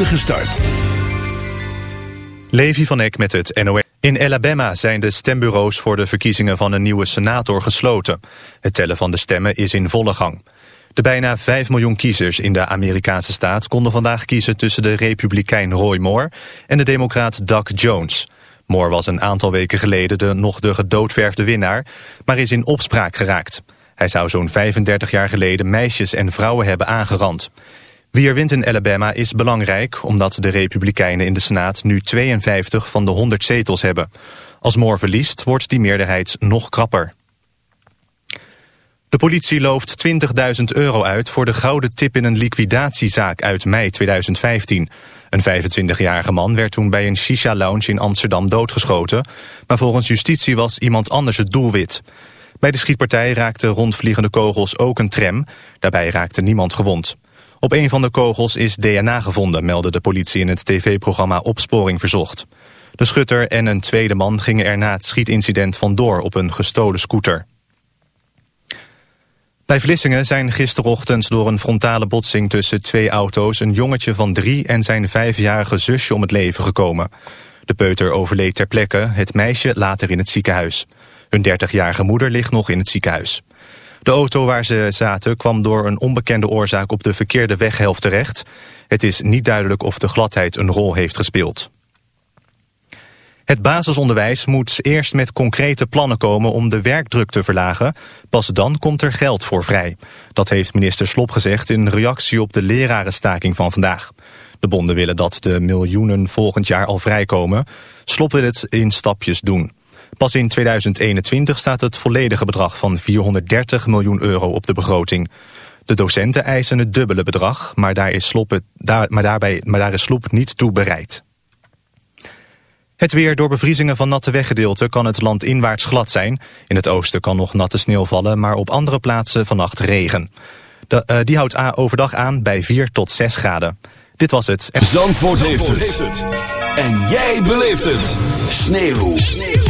spoedige start. Levi van Eck met het NOS. In Alabama zijn de stembureaus voor de verkiezingen van een nieuwe senator gesloten. Het tellen van de stemmen is in volle gang. De bijna 5 miljoen kiezers in de Amerikaanse staat konden vandaag kiezen tussen de republikein Roy Moore en de democraat Doug Jones. Moore was een aantal weken geleden de nog de gedoodverfde winnaar, maar is in opspraak geraakt. Hij zou zo'n 35 jaar geleden meisjes en vrouwen hebben aangerand. Wie er wint in Alabama is belangrijk... omdat de Republikeinen in de Senaat nu 52 van de 100 zetels hebben. Als Moore verliest, wordt die meerderheid nog krapper. De politie looft 20.000 euro uit voor de gouden tip in een liquidatiezaak uit mei 2015. Een 25-jarige man werd toen bij een shisha-lounge in Amsterdam doodgeschoten... maar volgens justitie was iemand anders het doelwit. Bij de schietpartij raakten rondvliegende kogels ook een tram. Daarbij raakte niemand gewond. Op een van de kogels is DNA gevonden, meldde de politie in het tv-programma Opsporing Verzocht. De schutter en een tweede man gingen er na het schietincident vandoor op een gestolen scooter. Bij Vlissingen zijn gisterochtend door een frontale botsing tussen twee auto's... een jongetje van drie en zijn vijfjarige zusje om het leven gekomen. De peuter overleed ter plekke, het meisje later in het ziekenhuis. Hun 30-jarige moeder ligt nog in het ziekenhuis. De auto waar ze zaten kwam door een onbekende oorzaak op de verkeerde weghelft terecht. Het is niet duidelijk of de gladheid een rol heeft gespeeld. Het basisonderwijs moet eerst met concrete plannen komen om de werkdruk te verlagen. Pas dan komt er geld voor vrij. Dat heeft minister Slop gezegd in reactie op de lerarenstaking van vandaag. De bonden willen dat de miljoenen volgend jaar al vrijkomen. Slop wil het in stapjes doen. Pas in 2021 staat het volledige bedrag van 430 miljoen euro op de begroting. De docenten eisen het dubbele bedrag, maar daar is Slop, daar, maar daarbij, maar daar is niet toe bereid. Het weer door bevriezingen van natte weggedeelten kan het land inwaarts glad zijn. In het oosten kan nog natte sneeuw vallen, maar op andere plaatsen vannacht regen. De, uh, die houdt overdag aan bij 4 tot 6 graden. Dit was het. Zandvoort, Zandvoort heeft, het. En jij beleeft het. Sneeuw. Sneeuw.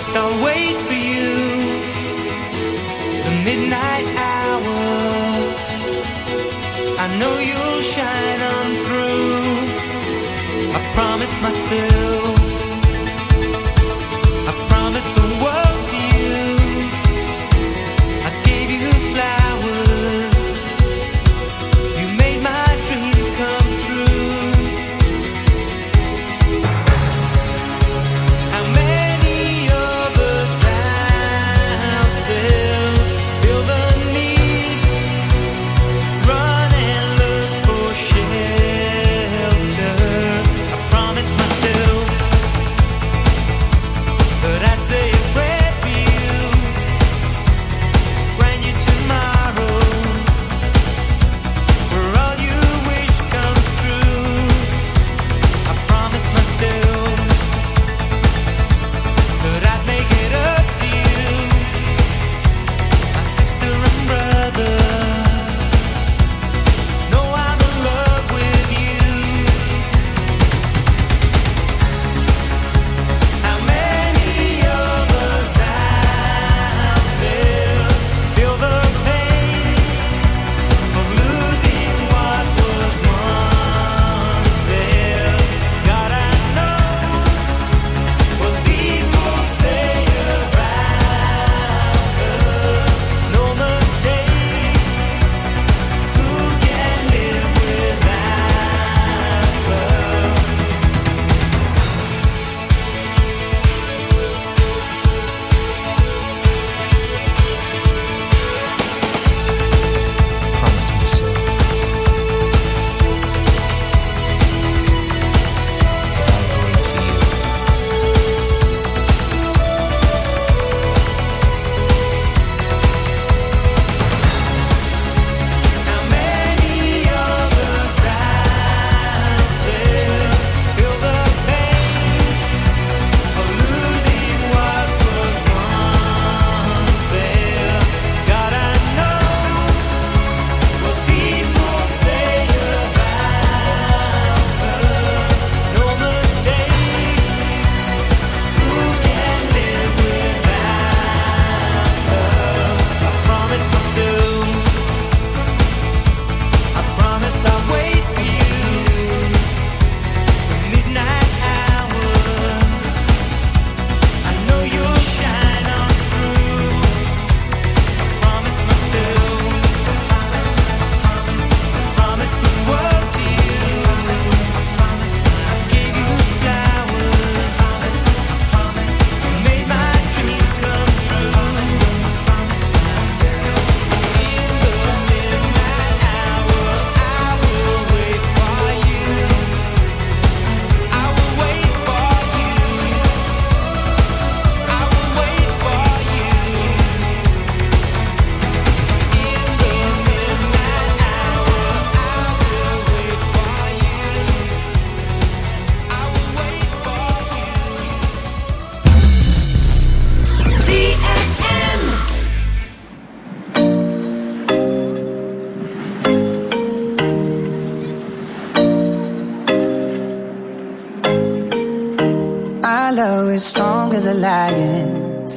Just I'll wait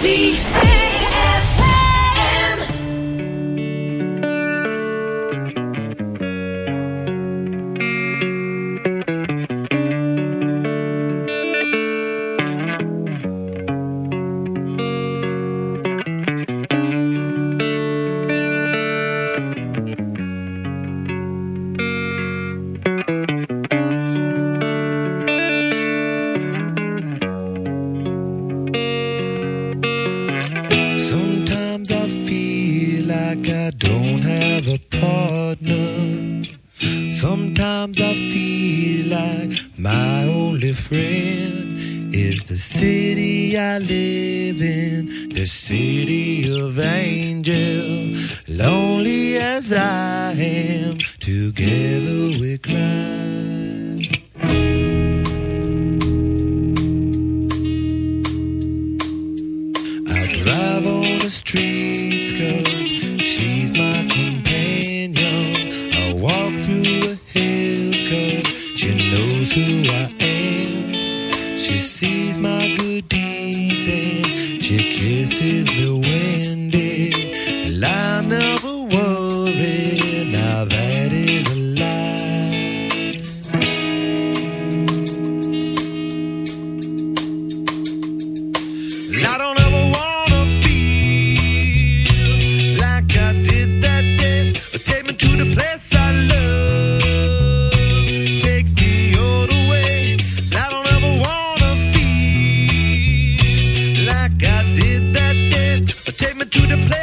See. the play.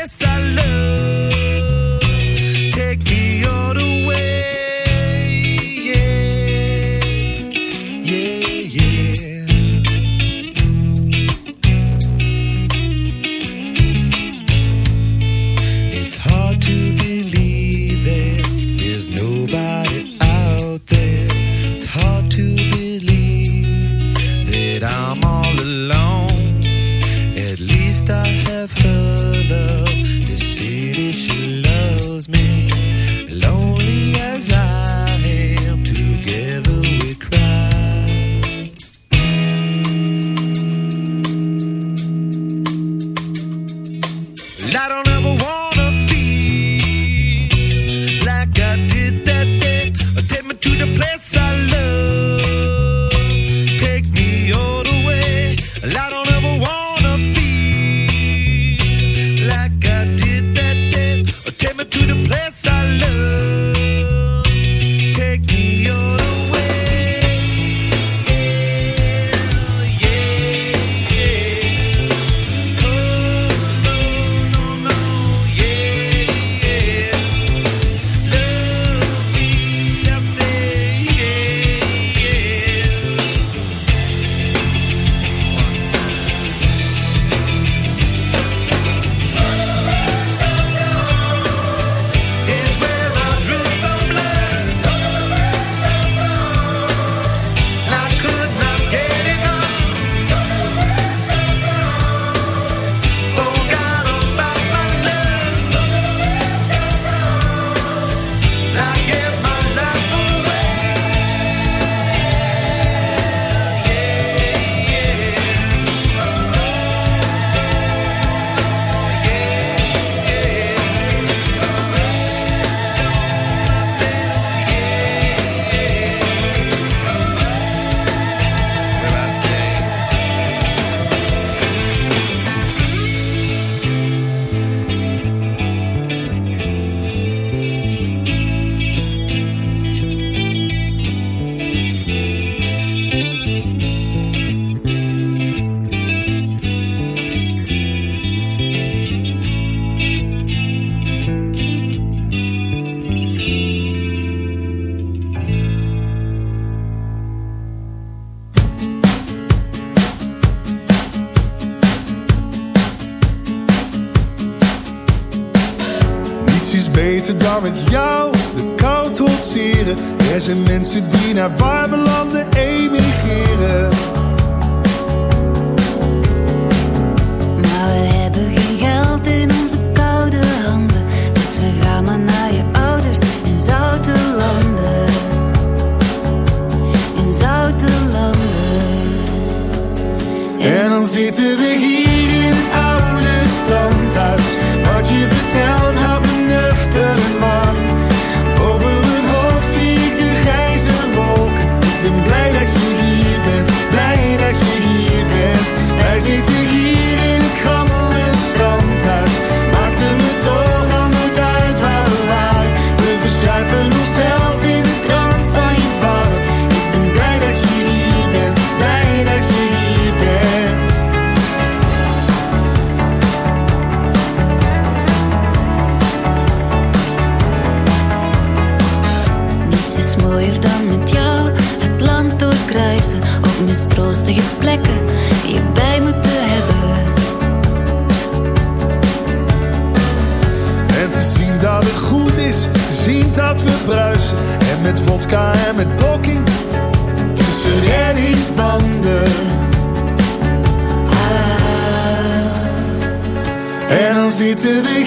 to the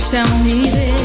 Oh,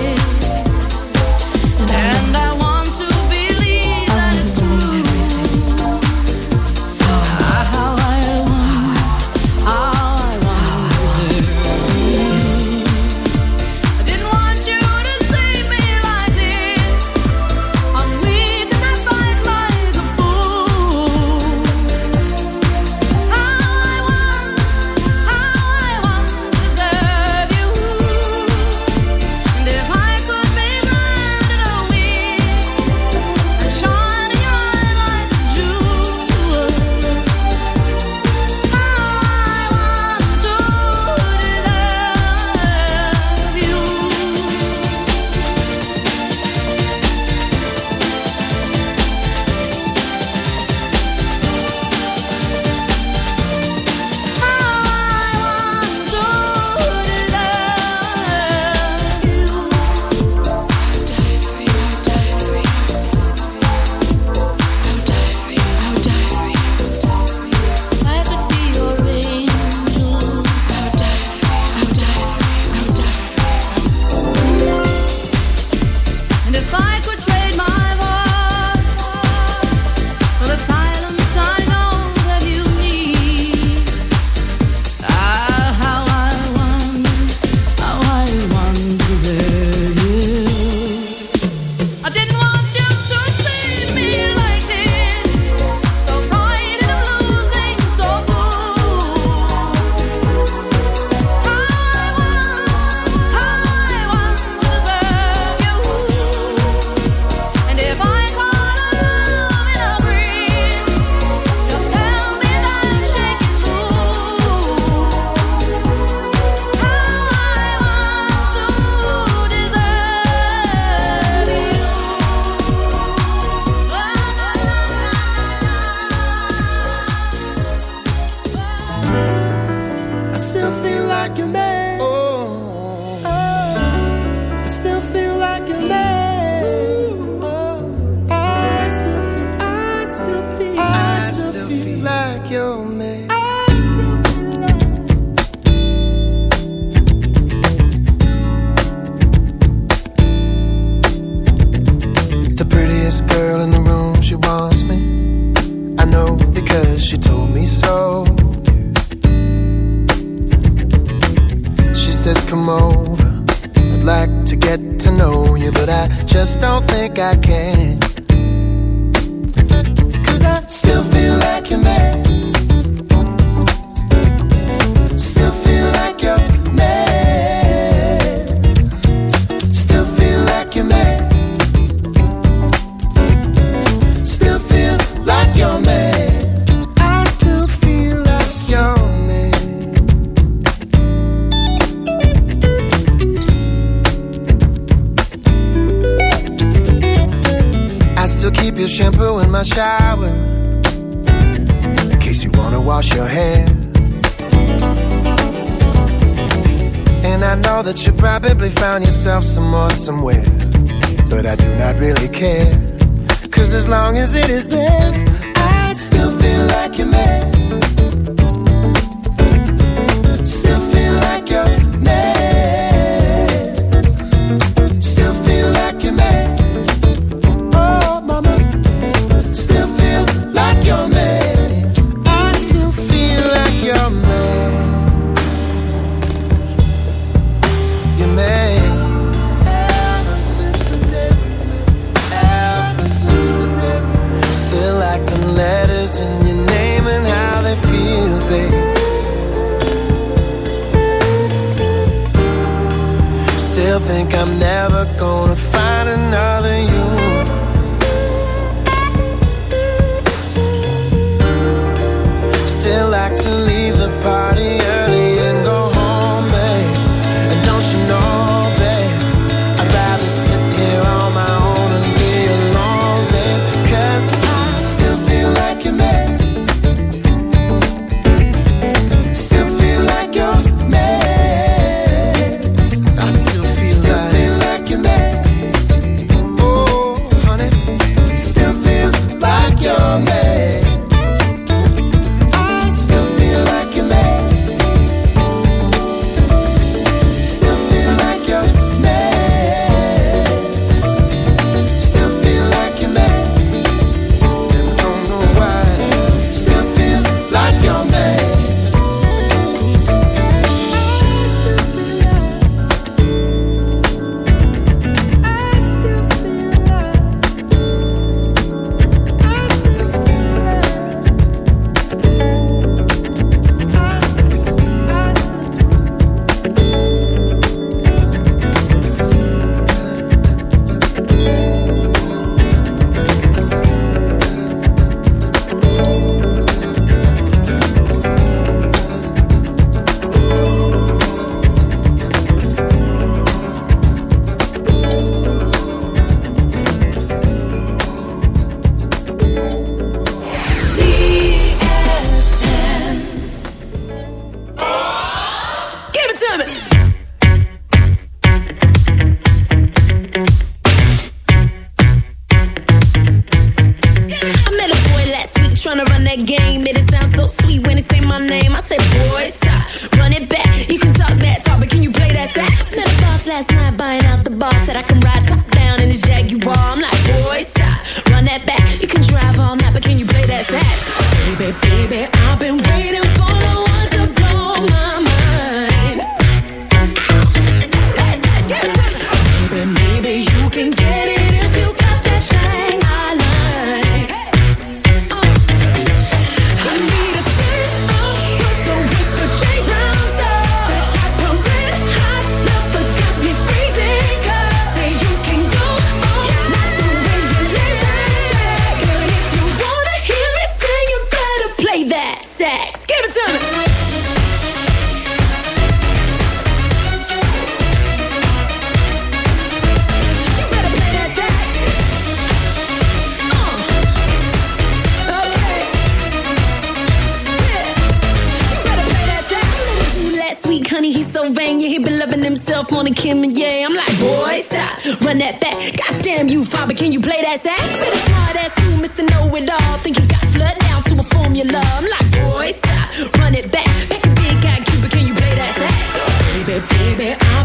Baby, baby,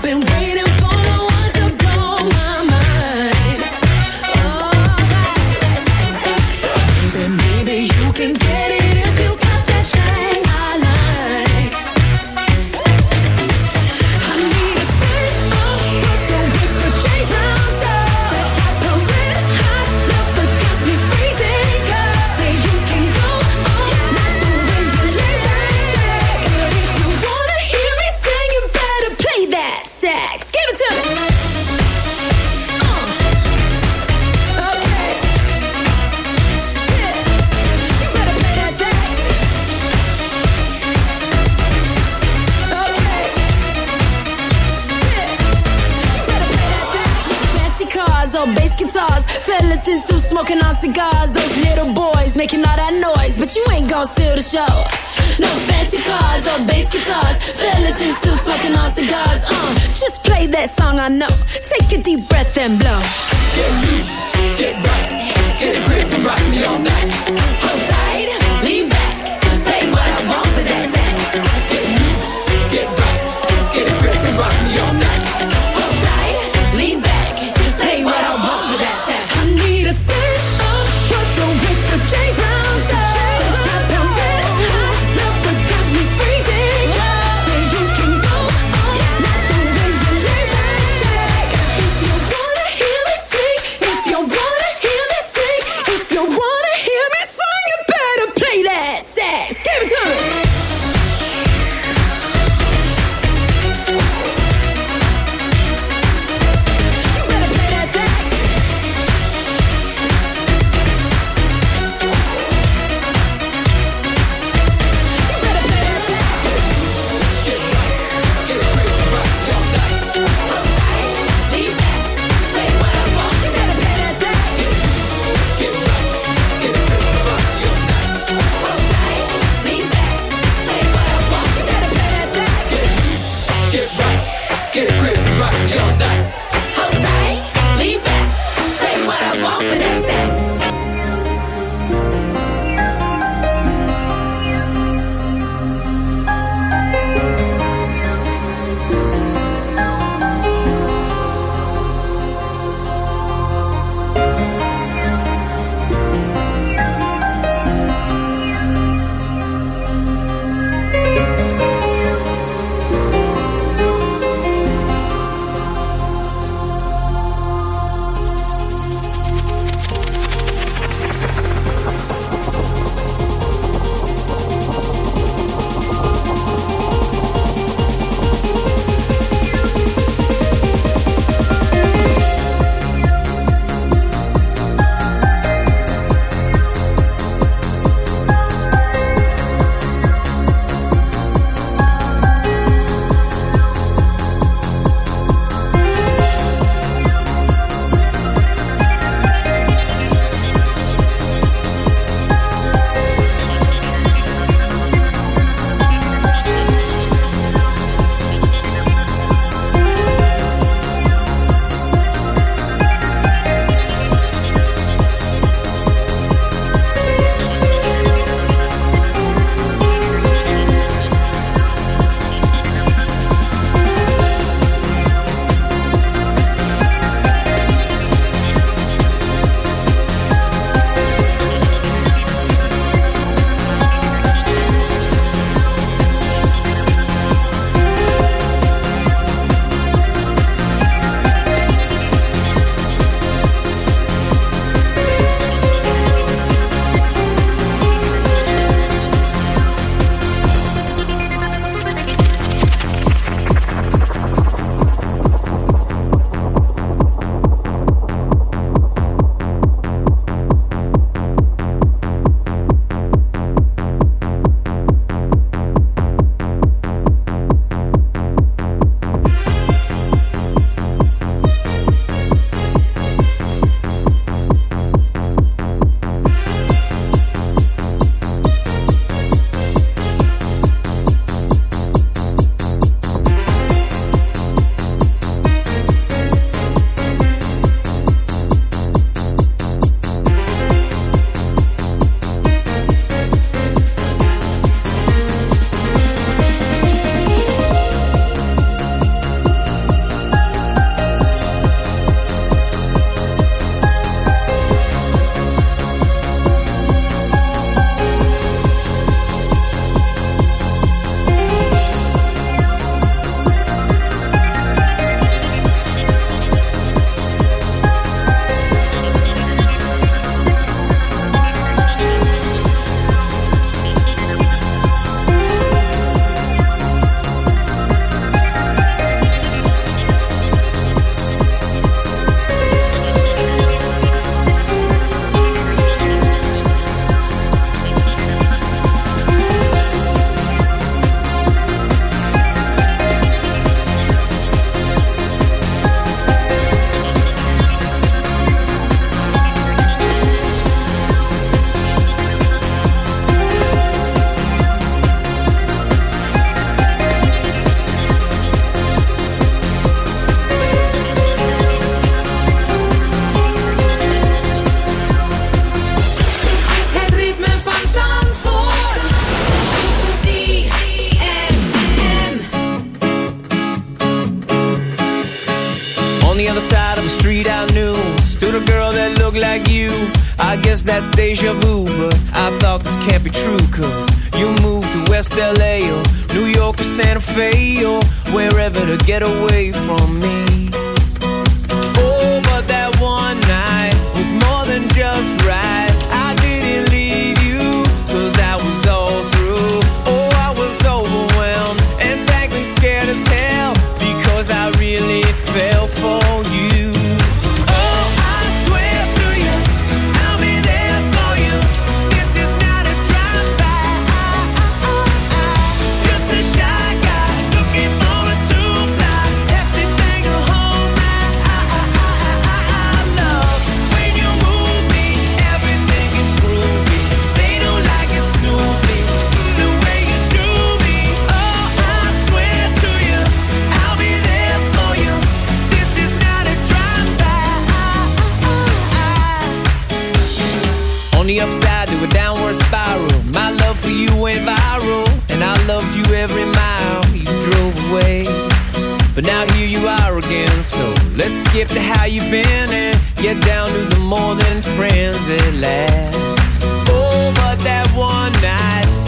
But now here you are again. So let's skip to how you've been And get down to the more than friends at last. Oh, but that one night